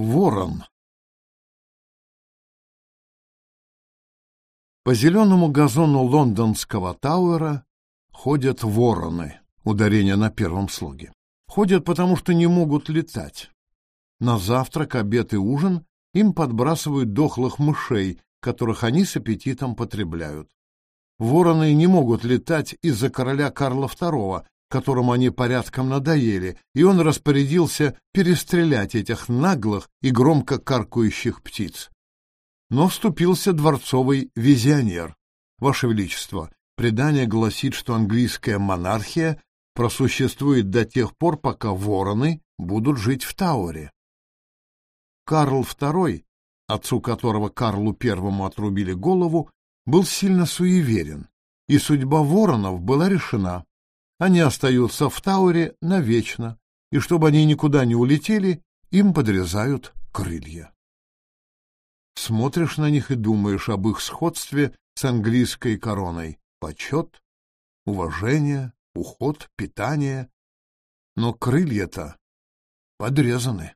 Ворон По зеленому газону лондонского Тауэра ходят вороны, ударение на первом слоге. Ходят, потому что не могут летать. На завтрак, обед и ужин им подбрасывают дохлых мышей, которых они с аппетитом потребляют. Вороны не могут летать из-за короля Карла II, которому они порядком надоели, и он распорядился перестрелять этих наглых и громко каркающих птиц. Но вступился дворцовый визионер. Ваше Величество, предание гласит, что английская монархия просуществует до тех пор, пока вороны будут жить в Тауэре. Карл II, отцу которого Карлу I отрубили голову, был сильно суеверен, и судьба воронов была решена. Они остаются в Тауре навечно, и чтобы они никуда не улетели, им подрезают крылья. Смотришь на них и думаешь об их сходстве с английской короной. Почет, уважение, уход, питание. Но крылья-то подрезаны.